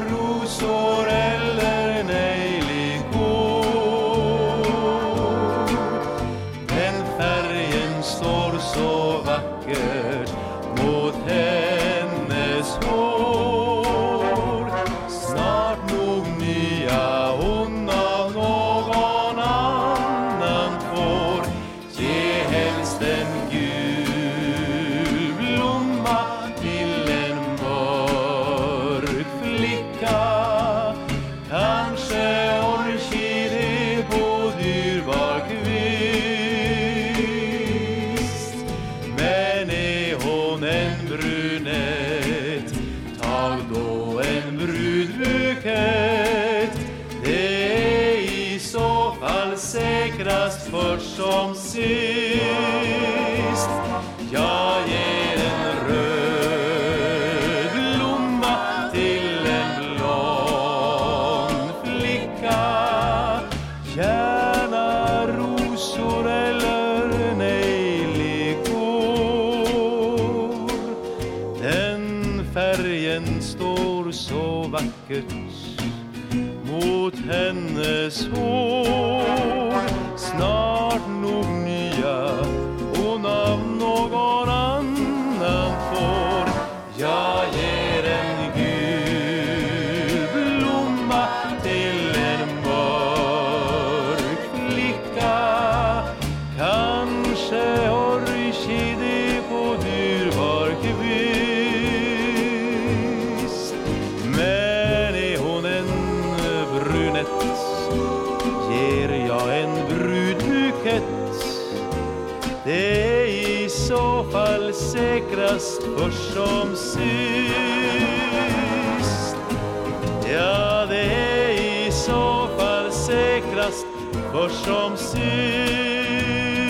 rosor eller en ejlig. Den färgen står så vackert mot henne säkrast först som sist. Jag ger en röd blomma till en blond flicka. Gärna rosor eller nejlikor. Den färgen står så vackert mot hennes hår. Fall säkrast först som sist. Ja, det är i så fall säkrast först som sist.